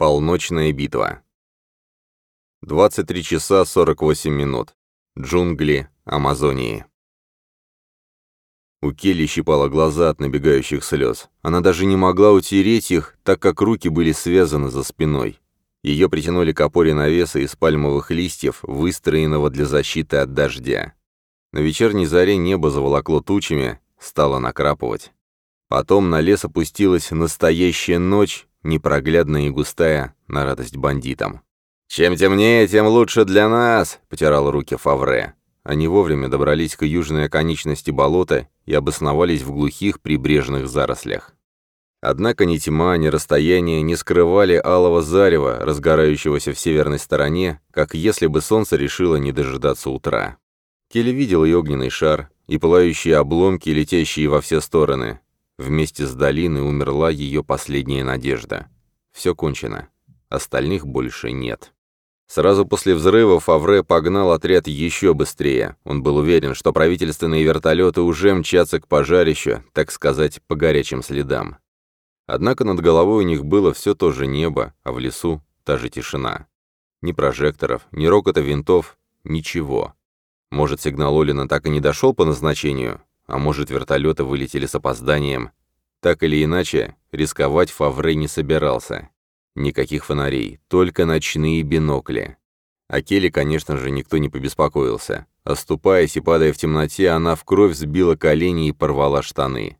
Полночная битва. 23 часа 48 минут. Джунгли Амазонии. У Келли щипала глаза от набегающих слез. Она даже не могла утереть их, так как руки были связаны за спиной. Ее притянули к опоре навеса из пальмовых листьев, выстроенного для защиты от дождя. На вечерней заре небо заволокло тучами, стало накрапывать. Потом на лес опустилась настоящая ночь, непроглядная и густая, на радость бандитам. «Чем темнее, тем лучше для нас!» — потирал руки Фавре. Они вовремя добрались к южной оконечности болота и обосновались в глухих прибрежных зарослях. Однако ни тьма, ни расстояние не скрывали алого зарева, разгорающегося в северной стороне, как если бы солнце решило не дожидаться утра. Келли видел и огненный шар, и пылающие обломки, летящие во все стороны, Вместе с долиной умерла ее последняя надежда. Все кончено. Остальных больше нет. Сразу после взрыва Фавре погнал отряд еще быстрее. Он был уверен, что правительственные вертолеты уже мчатся к пожарищу, так сказать, по горячим следам. Однако над головой у них было все то же небо, а в лесу та же тишина. Ни прожекторов, ни рокота винтов, ничего. Может, сигнал Олина так и не дошел по назначению? А может, вертолеты вылетели с опозданием. Так или иначе, рисковать Фавре не собирался. Никаких фонарей, только ночные бинокли. О Келли, конечно же, никто не побеспокоился. Оступаясь и падая в темноте, она в кровь сбила колени и порвала штаны.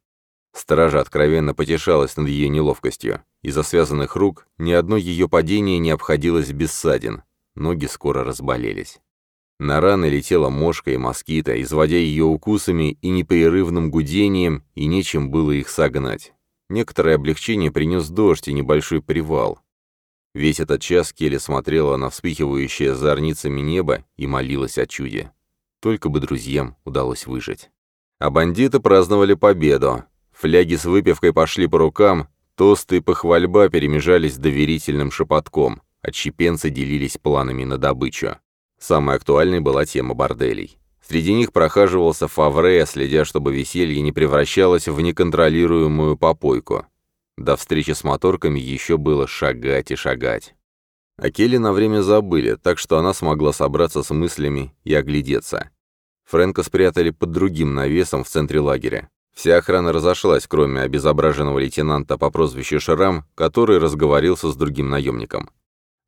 Стража откровенно потешалась над ее неловкостью. Из-за связанных рук ни одно ее падение не обходилось без ссадин. Ноги скоро разболелись. На раны летела мошка и москита, изводя ее укусами и непрерывным гудением, и нечем было их согнать. Некоторое облегчение принес дождь и небольшой привал. Весь этот час Келли смотрела на вспыхивающее зорницами небо и молилась о чуде. Только бы друзьям удалось выжить. А бандиты праздновали победу. Фляги с выпивкой пошли по рукам, тосты и похвальба перемежались доверительным шепотком, отщепенцы делились планами на добычу. Самой актуальной была тема борделей. Среди них прохаживался Фавре, следя, чтобы веселье не превращалось в неконтролируемую попойку. До встречи с моторками еще было шагать и шагать. А Келли на время забыли, так что она смогла собраться с мыслями и оглядеться. Фрэнка спрятали под другим навесом в центре лагеря. Вся охрана разошлась, кроме обезображенного лейтенанта по прозвищу Шрам, который разговорился с другим наемником.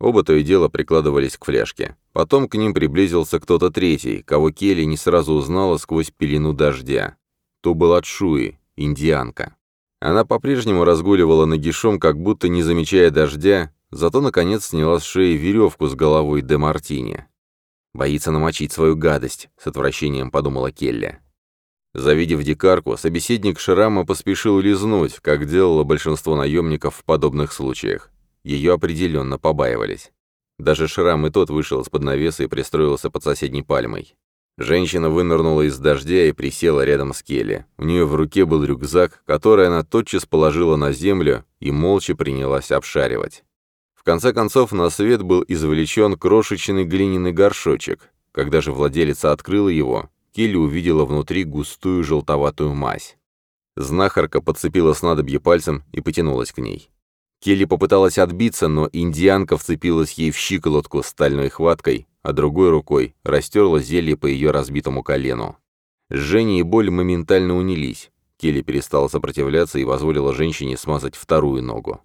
Оба то и дело прикладывались к фляжке. Потом к ним приблизился кто-то третий, кого Келли не сразу узнала сквозь пелену дождя. То была Чуи, индианка. Она по-прежнему разгуливала нагишом, как будто не замечая дождя, зато, наконец, сняла с шеи веревку с головой де Мартини. «Боится намочить свою гадость», — с отвращением подумала Келли. Завидев дикарку, собеседник Шрама поспешил лизнуть, как делало большинство наемников в подобных случаях. Ее определенно побаивались. Даже Шрам и тот вышел из-под навеса и пристроился под соседней пальмой. Женщина вынырнула из дождя и присела рядом с Келли. У нее в руке был рюкзак, который она тотчас положила на землю и молча принялась обшаривать. В конце концов, на свет был извлечен крошечный глиняный горшочек. Когда же владелица открыла его, Келли увидела внутри густую желтоватую мазь. Знахарка подцепила снадобье пальцем и потянулась к ней. Келли попыталась отбиться, но индианка вцепилась ей в щиколотку стальной хваткой, а другой рукой растерла зелье по ее разбитому колену. Жжение и боль моментально унились. Келли перестала сопротивляться и позволила женщине смазать вторую ногу.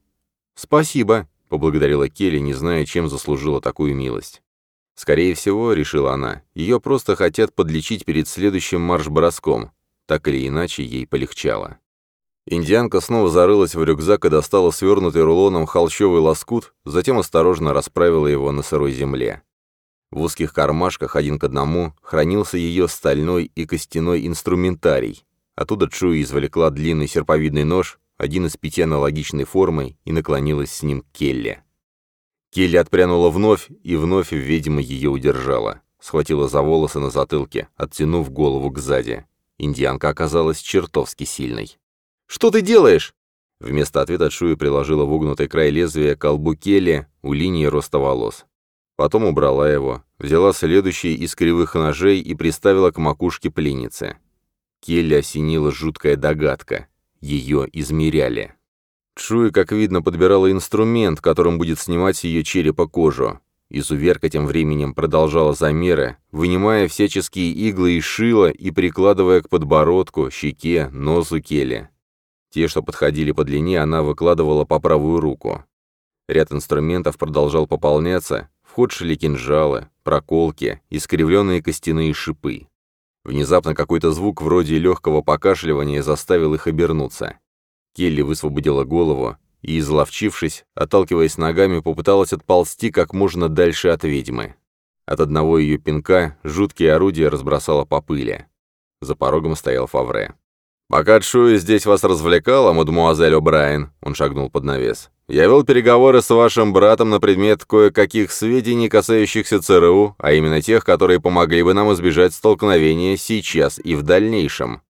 «Спасибо», — поблагодарила Келли, не зная, чем заслужила такую милость. Скорее всего, решила она, ее просто хотят подлечить перед следующим марш-броском. Так или иначе, ей полегчало. Индианка снова зарылась в рюкзак и достала свернутый рулоном холщовый лоскут, затем осторожно расправила его на сырой земле. В узких кармашках один к одному хранился ее стальной и костяной инструментарий. Оттуда Чуи извлекла длинный серповидный нож, один из пяти аналогичной формой, и наклонилась с ним к Келли. Келли отпрянула вновь, и вновь ведьма ее удержала. Схватила за волосы на затылке, оттянув голову к сзади. Индианка оказалась чертовски сильной. Что ты делаешь?» Вместо ответа Шуи приложила вогнутый край лезвия к колбу Келли у линии роста волос. Потом убрала его, взяла следующий из кривых ножей и приставила к макушке пленницы. Келли осенила жуткая догадка. Ее измеряли. Чуи, как видно, подбирала инструмент, которым будет снимать с ее черепа кожу. Изуверка тем временем продолжала замеры, вынимая всяческие иглы и шила и прикладывая к подбородку, щеке, носу Келли. Те, что подходили по длине, она выкладывала по правую руку. Ряд инструментов продолжал пополняться, в ход шли кинжалы, проколки, искривленные костяные шипы. Внезапно какой-то звук вроде легкого покашливания заставил их обернуться. Келли высвободила голову и, изловчившись, отталкиваясь ногами, попыталась отползти как можно дальше от ведьмы. От одного ее пинка жуткие орудия разбросало по пыли. За порогом стоял Фавре. «Пока Чуи здесь вас развлекала, мадемуазель О'Брайен», — он шагнул под навес, «я вел переговоры с вашим братом на предмет кое-каких сведений, касающихся ЦРУ, а именно тех, которые помогли бы нам избежать столкновения сейчас и в дальнейшем.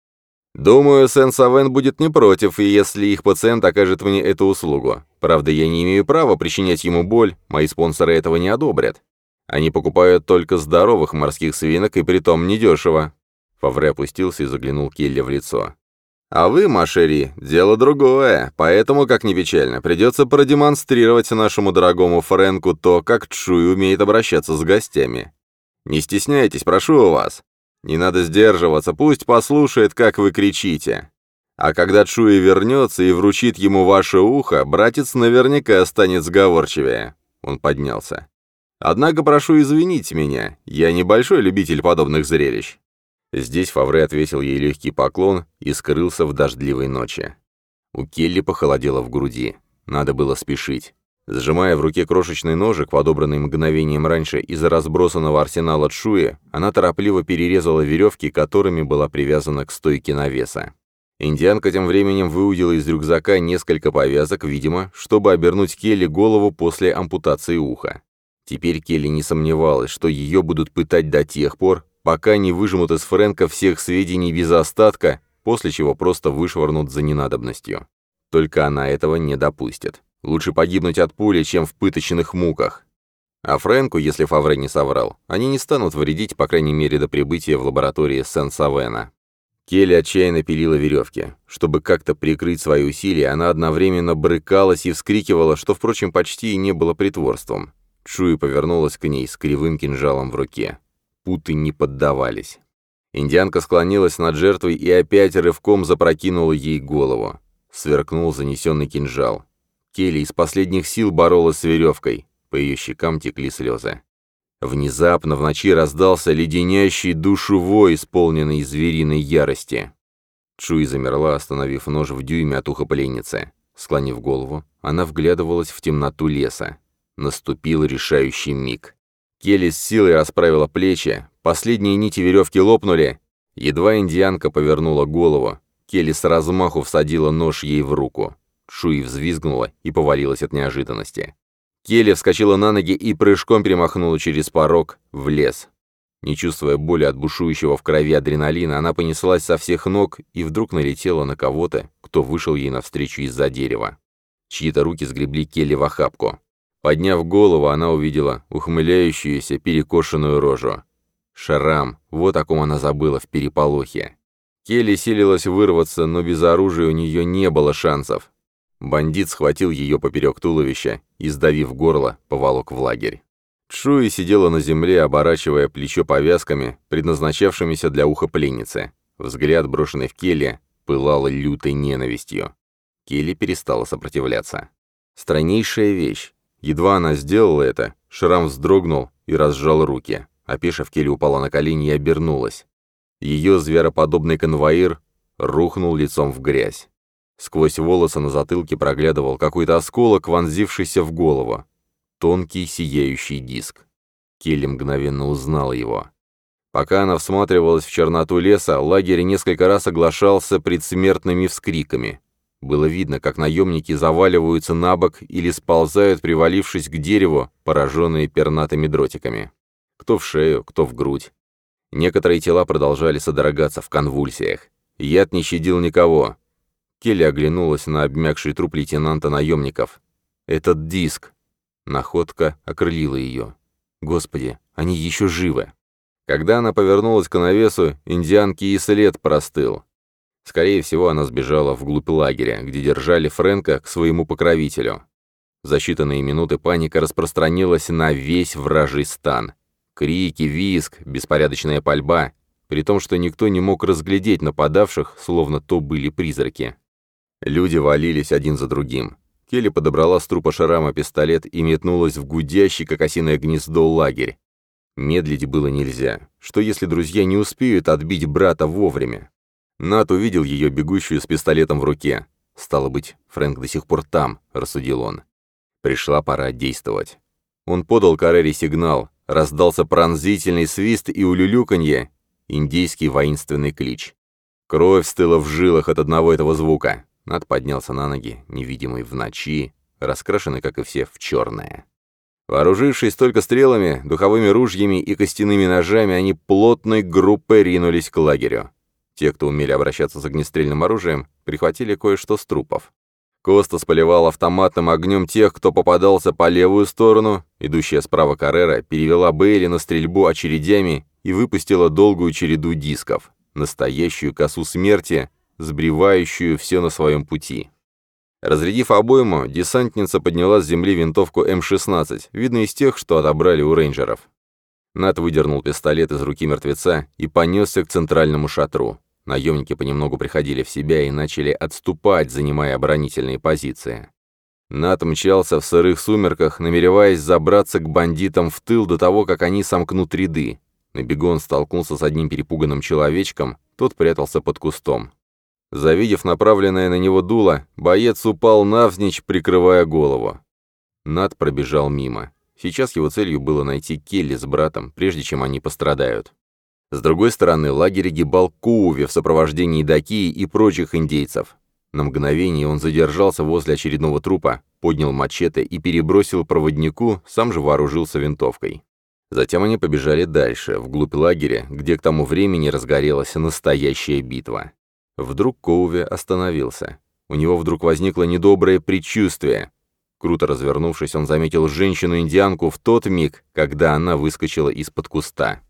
Думаю, Сен-Савен будет не против, если их пациент окажет мне эту услугу. Правда, я не имею права причинять ему боль, мои спонсоры этого не одобрят. Они покупают только здоровых морских свинок, и притом недешево». Фавре опустился и заглянул Келли в лицо. А вы, Машери, дело другое, поэтому, как ни печально, придется продемонстрировать нашему дорогому Фрэнку то, как Чуй умеет обращаться с гостями. Не стесняйтесь, прошу вас. Не надо сдерживаться, пусть послушает, как вы кричите. А когда Чуи вернется и вручит ему ваше ухо, братец наверняка станет сговорчивее. Он поднялся. Однако прошу извинить меня, я небольшой любитель подобных зрелищ. Здесь Фавре ответил ей легкий поклон и скрылся в дождливой ночи. У Келли похолодело в груди. Надо было спешить. Сжимая в руке крошечный ножик, подобранный мгновением раньше из-за разбросанного арсенала Чуи, она торопливо перерезала веревки, которыми была привязана к стойке навеса. Индианка тем временем выудила из рюкзака несколько повязок, видимо, чтобы обернуть Келли голову после ампутации уха. Теперь Келли не сомневалась, что ее будут пытать до тех пор, пока не выжмут из Фрэнка всех сведений без остатка, после чего просто вышвырнут за ненадобностью. Только она этого не допустит. Лучше погибнуть от пули, чем в пыточных муках. А Фрэнку, если Фавре не соврал, они не станут вредить, по крайней мере, до прибытия в лаборатории Сен-Савена. Келли отчаянно пилила веревки. Чтобы как-то прикрыть свои усилия, она одновременно брыкалась и вскрикивала, что, впрочем, почти и не было притворством. Чуи повернулась к ней с кривым кинжалом в руке путы не поддавались. Индианка склонилась над жертвой и опять рывком запрокинула ей голову. Сверкнул занесенный кинжал. Келли из последних сил боролась с веревкой. По ее щекам текли слезы. Внезапно в ночи раздался леденящий душу вой, исполненный звериной ярости. Чуи замерла, остановив нож в дюйме от уха пленницы. Склонив голову, она вглядывалась в темноту леса. Наступил решающий миг. Келли с силой расправила плечи, последние нити веревки лопнули. Едва индианка повернула голову, Келли с размаху всадила нож ей в руку. Шуи взвизгнула и повалилась от неожиданности. Келли вскочила на ноги и прыжком перемахнула через порог в лес. Не чувствуя боли от бушующего в крови адреналина, она понеслась со всех ног и вдруг налетела на кого-то, кто вышел ей навстречу из-за дерева. Чьи-то руки сгребли Келли в охапку. Подняв голову, она увидела ухмыляющуюся перекошенную рожу. Шарам, вот о ком она забыла в переполохе. Келли силилась вырваться, но без оружия у нее не было шансов. Бандит схватил ее поперек туловища и, сдавив горло, поволок в лагерь. Шуи сидела на земле, оборачивая плечо повязками, предназначавшимися для уха пленницы. Взгляд, брошенный в Келли, пылал лютой ненавистью. Келли перестала сопротивляться. Страннейшая вещь. Едва она сделала это, Шрам вздрогнул и разжал руки. Опешив, Келли упала на колени и обернулась. Ее звероподобный конвоир рухнул лицом в грязь. Сквозь волосы на затылке проглядывал какой-то осколок, вонзившийся в голову. Тонкий сияющий диск. Келли мгновенно узнала его. Пока она всматривалась в черноту леса, лагерь несколько раз оглашался предсмертными вскриками. Было видно, как наемники заваливаются на бок или сползают, привалившись к дереву, пораженные пернатыми дротиками. Кто в шею, кто в грудь. Некоторые тела продолжали содрогаться в конвульсиях. Яд не щадил никого. Келли оглянулась на обмякший труп лейтенанта наемников. «Этот диск!» Находка окрылила ее. «Господи, они еще живы!» Когда она повернулась к навесу, индианки и след простыл. Скорее всего, она сбежала вглубь лагеря, где держали Фрэнка к своему покровителю. За считанные минуты паника распространилась на весь вражий стан. Крики, визг, беспорядочная пальба, при том, что никто не мог разглядеть нападавших, словно то были призраки. Люди валились один за другим. Келли подобрала с трупа Шарама пистолет и метнулась в гудящий, как осиное гнездо, лагерь. Медлить было нельзя. Что если друзья не успеют отбить брата вовремя? Нат увидел ее бегущую с пистолетом в руке. «Стало быть, Фрэнк до сих пор там», — рассудил он. Пришла пора действовать. Он подал Карере сигнал, раздался пронзительный свист и улюлюканье, индийский воинственный клич. Кровь стыла в жилах от одного этого звука. Над поднялся на ноги, невидимый в ночи, раскрашенный, как и все, в черное. Вооружившись только стрелами, духовыми ружьями и костяными ножами, они плотной группой ринулись к лагерю. Те, кто умели обращаться с огнестрельным оружием, прихватили кое-что с трупов. Коста поливал автоматным огнем тех, кто попадался по левую сторону. Идущая справа Каррера перевела Бейли на стрельбу очередями и выпустила долгую череду дисков. Настоящую косу смерти, сбривающую все на своем пути. Разрядив обойму, десантница подняла с земли винтовку М-16, видно из тех, что отобрали у рейнджеров. Нат выдернул пистолет из руки мертвеца и понесся к центральному шатру. Наемники понемногу приходили в себя и начали отступать, занимая оборонительные позиции. Нат мчался в сырых сумерках, намереваясь забраться к бандитам в тыл до того, как они сомкнут ряды. На бегу он столкнулся с одним перепуганным человечком, тот прятался под кустом. Завидев направленное на него дуло, боец упал навзничь, прикрывая голову. Над пробежал мимо. Сейчас его целью было найти Келли с братом, прежде чем они пострадают. С другой стороны, лагерь гибал Кууви в сопровождении Дакии и прочих индейцев. На мгновение он задержался возле очередного трупа, поднял мачете и перебросил проводнику, сам же вооружился винтовкой. Затем они побежали дальше, вглубь лагеря, где к тому времени разгорелась настоящая битва. Вдруг Коуви остановился. У него вдруг возникло недоброе предчувствие. Круто развернувшись, он заметил женщину-индианку в тот миг, когда она выскочила из-под куста.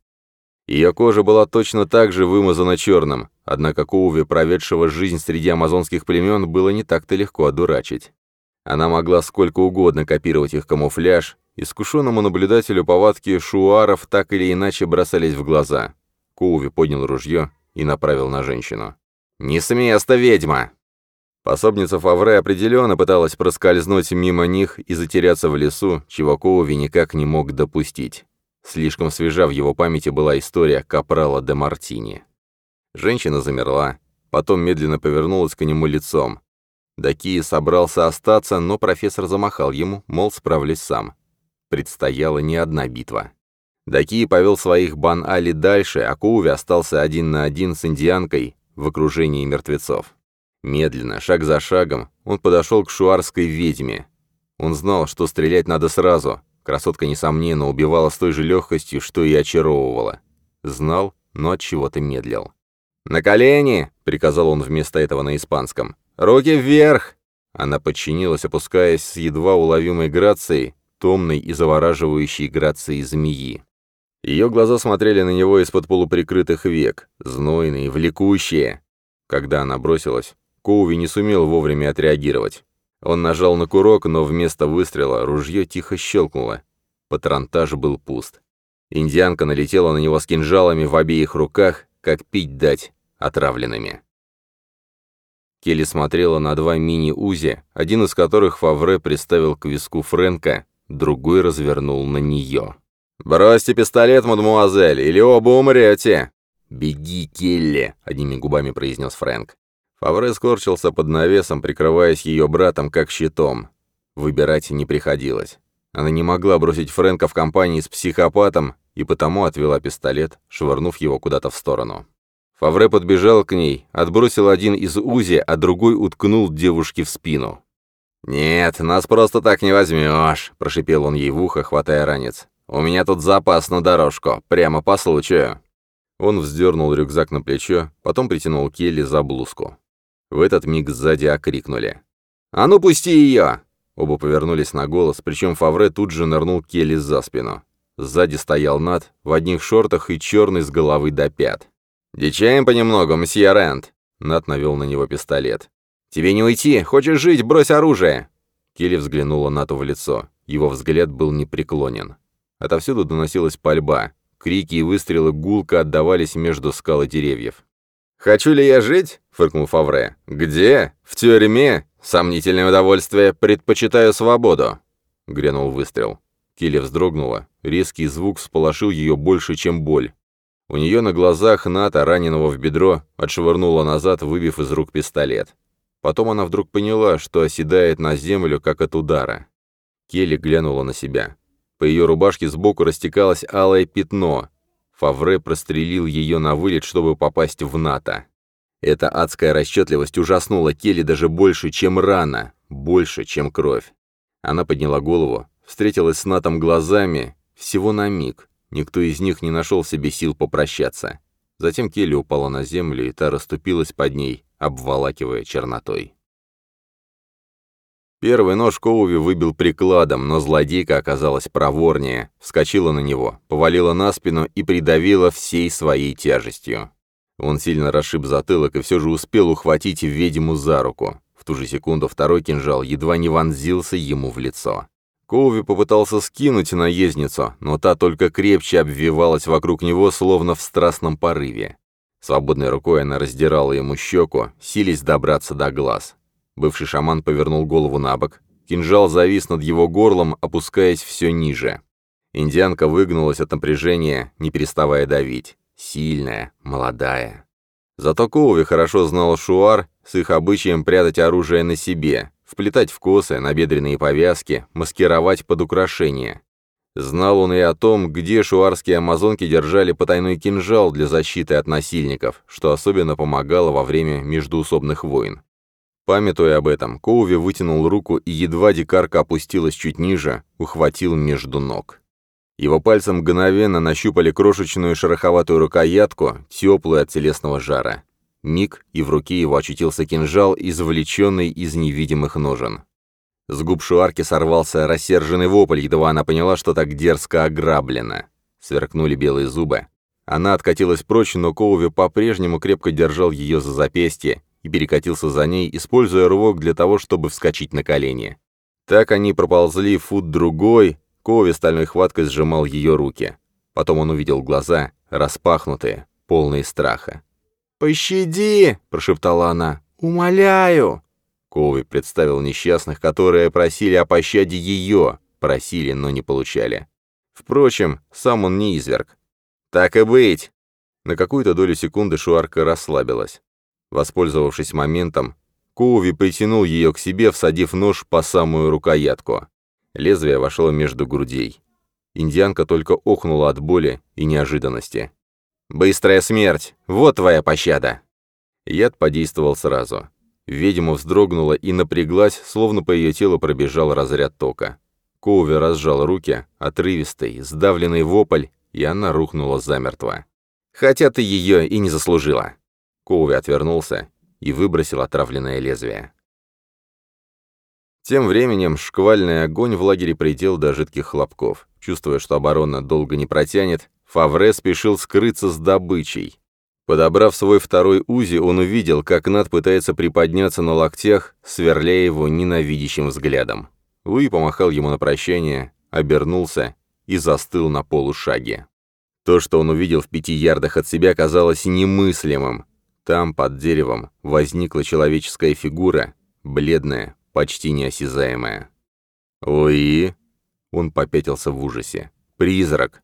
Ее кожа была точно так же вымазана черным, однако Коуви, проведшего жизнь среди амазонских племен, было не так-то легко одурачить. Она могла сколько угодно копировать их камуфляж, искушенному наблюдателю повадки шуаров так или иначе бросались в глаза. Коуви поднял ружье и направил на женщину. «Не с места, ведьма!» Пособница Фавре определенно пыталась проскользнуть мимо них и затеряться в лесу, чего Коуви никак не мог допустить. Слишком свежа в его памяти была история Капрала де Мартини. Женщина замерла, потом медленно повернулась к нему лицом. Дакии собрался остаться, но профессор замахал ему, мол, справлюсь сам. Предстояла не одна битва. Дакии повел своих Бан-Али дальше, а Коуви остался один на один с индианкой, в окружении мертвецов. Медленно, шаг за шагом, он подошел к шуарской ведьме. Он знал, что стрелять надо сразу. Красотка, несомненно, убивала с той же легкостью, что и очаровывала. Знал, но от чего-то медлил. «На колени!» — приказал он вместо этого на испанском. «Руки вверх!» Она подчинилась, опускаясь с едва уловимой грацией, томной и завораживающей грацией змеи. Ее глаза смотрели на него из-под полуприкрытых век, знойные, влекущие. Когда она бросилась, Коуви не сумел вовремя отреагировать. Он нажал на курок, но вместо выстрела ружье тихо щелкнуло. Патронтаж был пуст. Индианка налетела на него с кинжалами в обеих руках, как пить дать, отравленными. Келли смотрела на два мини-узи, один из которых Фавре приставил к виску Фрэнка, другой развернул на нее. «Бросьте пистолет, мадемуазель, или оба умрете!» «Беги, Келли!» — одними губами произнес Фрэнк. Фавре скорчился под навесом, прикрываясь ее братом как щитом. Выбирать не приходилось. Она не могла бросить Фрэнка в компании с психопатом и потому отвела пистолет, швырнув его куда-то в сторону. Фавре подбежал к ней, отбросил один из узи, а другой уткнул девушке в спину. «Нет, нас просто так не возьмешь», — прошипел он ей в ухо, хватая ранец. «У меня тут запас на дорожку, прямо по случаю». Он вздернул рюкзак на плечо, потом притянул Келли за блузку. В этот миг сзади окрикнули. «А ну пусти ее!» Оба повернулись на голос, причем Фавре тут же нырнул Келли за спину. Сзади стоял Над, в одних шортах и черный с головы до пят. «Дичаем понемногу, мсье Рент!» Нат навел на него пистолет. «Тебе не уйти! Хочешь жить? Брось оружие!» Келли взглянула Нату в лицо. Его взгляд был непреклонен. Отовсюду доносилась пальба. Крики и выстрелы гулко отдавались между скал и деревьев. «Хочу ли я жить?» — фыркнул Фавре. «Где? В тюрьме? Сомнительное удовольствие. Предпочитаю свободу!» Грянул выстрел. Келли вздрогнула. Резкий звук сполошил ее больше, чем боль. У нее на глазах Ната, раненого в бедро, отшвырнула назад, выбив из рук пистолет. Потом она вдруг поняла, что оседает на землю, как от удара. Келли глянула на себя. По ее рубашке сбоку растекалось алое пятно. Фавре прострелил ее на вылет, чтобы попасть в НАТО. Эта адская расчетливость ужаснула Келли даже больше, чем рана, больше, чем кровь. Она подняла голову, встретилась с Натом глазами, всего на миг. Никто из них не нашел в себе сил попрощаться. Затем Келли упала на землю, и та расступилась под ней, обволакивая чернотой. Первый нож Коуви выбил прикладом, но злодейка оказалась проворнее, вскочила на него, повалила на спину и придавила всей своей тяжестью. Он сильно расшиб затылок и все же успел ухватить ведьму за руку. В ту же секунду второй кинжал едва не вонзился ему в лицо. Коуви попытался скинуть наездницу, но та только крепче обвивалась вокруг него, словно в страстном порыве. Свободной рукой она раздирала ему щеку, сились добраться до глаз. Бывший шаман повернул голову на бок. Кинжал завис над его горлом, опускаясь все ниже. Индианка выгнулась от напряжения, не переставая давить. Сильная, молодая. Зато Коуви хорошо знал шуар с их обычаем прятать оружие на себе, вплетать в косы, набедренные повязки, маскировать под украшения. Знал он и о том, где шуарские амазонки держали потайной кинжал для защиты от насильников, что особенно помогало во время междуусобных войн. Памятуя об этом, Коуви вытянул руку и едва дикарка опустилась чуть ниже, ухватил между ног. Его пальцы мгновенно нащупали крошечную шероховатую рукоятку, теплую от телесного жара. Миг, и в руке его очутился кинжал, извлеченный из невидимых ножен. С губ Шуарки сорвался рассерженный вопль, едва она поняла, что так дерзко ограблена. Сверкнули белые зубы. Она откатилась прочь, но Коуви по-прежнему крепко держал ее за запястье и перекатился за ней, используя рывок для того, чтобы вскочить на колени. Так они проползли фут-другой, Коуви стальной хваткой сжимал ее руки. Потом он увидел глаза, распахнутые, полные страха. «Пощади!» — прошептала она. «Умоляю!» Коуви представил несчастных, которые просили о пощаде ее, просили, но не получали. Впрочем, сам он не изверг. «Так и быть!» На какую-то долю секунды Шуарка расслабилась. Воспользовавшись моментом, Коуви притянул ее к себе, всадив нож по самую рукоятку. Лезвие вошло между грудей. Индианка только охнула от боли и неожиданности. «Быстрая смерть! Вот твоя пощада!» Яд подействовал сразу. Ведьма вздрогнула и напряглась, словно по ее телу пробежал разряд тока. Коуви разжал руки, отрывистый, сдавленный вопль, и она рухнула замертво. «Хотя ты ее и не заслужила!» Коуви отвернулся и выбросил отравленное лезвие. Тем временем шквальный огонь в лагере предел до жидких хлопков. Чувствуя, что оборона долго не протянет, Фавре спешил скрыться с добычей. Подобрав свой второй узи, он увидел, как Над пытается приподняться на локтях, сверляя его ненавидящим взглядом. Луи помахал ему на прощание, обернулся и застыл на полушаге. То, что он увидел в пяти ярдах от себя, казалось немыслимым. Там, под деревом, возникла человеческая фигура, бледная, почти неосязаемая. «Луи?» Он попятился в ужасе. «Призрак!»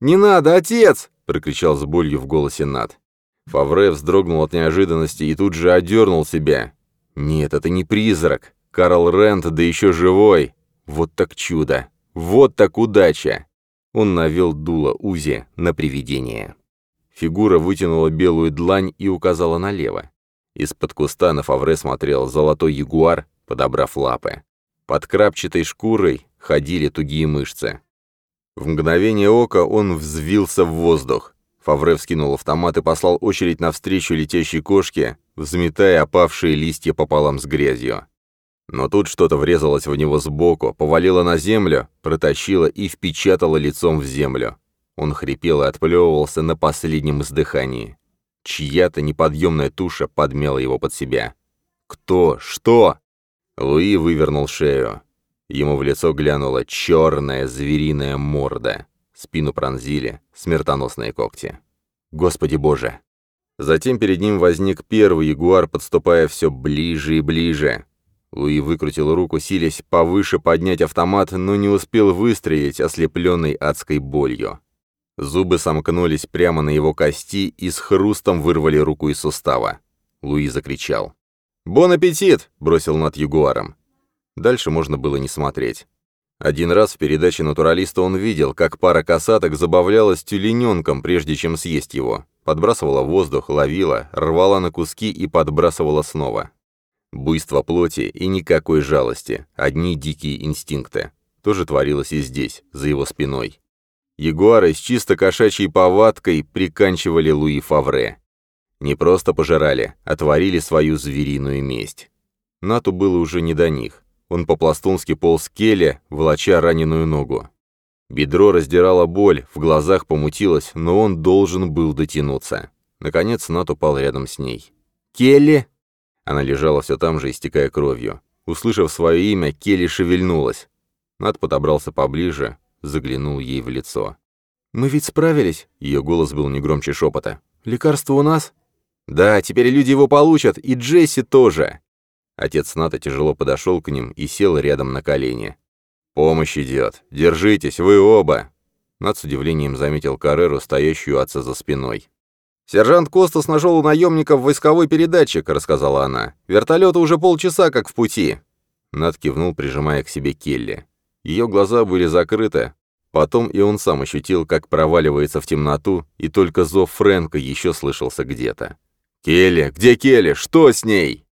«Не надо, отец!» — прокричал с болью в голосе Над. Фавре вздрогнул от неожиданности и тут же одернул себя. «Нет, это не призрак. Карл Рент, да еще живой. Вот так чудо. Вот так удача!» Он навел дуло Узи на привидение. Фигура вытянула белую длань и указала налево. Из-под куста на Фавре смотрел золотой ягуар, подобрав лапы. Под крапчатой шкурой ходили тугие мышцы. В мгновение ока он взвился в воздух. Фавре вскинул автомат и послал очередь навстречу летящей кошке, взметая опавшие листья пополам с грязью. Но тут что-то врезалось в него сбоку, повалило на землю, протащило и впечатало лицом в землю. Он хрипел и отплевывался на последнем издыхании. чья-то неподъемная туша подмела его под себя. «Кто? Что?» Луи вывернул шею. Ему в лицо глянула черная звериная морда. Спину пронзили смертоносные когти. «Господи боже!» Затем перед ним возник первый ягуар, подступая все ближе и ближе. Луи выкрутил руку, силясь повыше поднять автомат, но не успел выстрелить, ослепленный адской болью. Зубы сомкнулись прямо на его кости и с хрустом вырвали руку из сустава. Луи закричал. «Бон аппетит!» — бросил над ягуаром. Дальше можно было не смотреть. Один раз в передаче «Натуралиста» он видел, как пара касаток забавлялась тюлененком, прежде чем съесть его. Подбрасывала воздух, ловила, рвала на куски и подбрасывала снова. Буйство плоти и никакой жалости, одни дикие инстинкты. То же творилось и здесь, за его спиной. Ягуары с чисто кошачьей повадкой приканчивали Луи Фавре. Не просто пожирали, а творили свою звериную месть. Нату было уже не до них. Он по-пластунски полз Келе, волоча раненую ногу. Бедро раздирало боль, в глазах помутилось, но он должен был дотянуться. Наконец Нат упал рядом с ней. «Келли!» Она лежала все там же, истекая кровью. Услышав свое имя, Келли шевельнулась. Нат подобрался поближе, заглянул ей в лицо. «Мы ведь справились?» Ее голос был не громче шепота. «Лекарство у нас?» «Да, теперь люди его получат, и Джесси тоже!» Отец Ната тяжело подошел к ним и сел рядом на колени. «Помощь идет. Держитесь, вы оба!» Над с удивлением заметил Карреру, стоящую отца за спиной. «Сержант Костас нашел у наемников войсковой передатчик», — рассказала она. «Вертолеты уже полчаса как в пути». Над кивнул, прижимая к себе Келли. Ее глаза были закрыты. Потом и он сам ощутил, как проваливается в темноту, и только зов Фрэнка еще слышался где-то. «Келли! Где Келли? Что с ней?»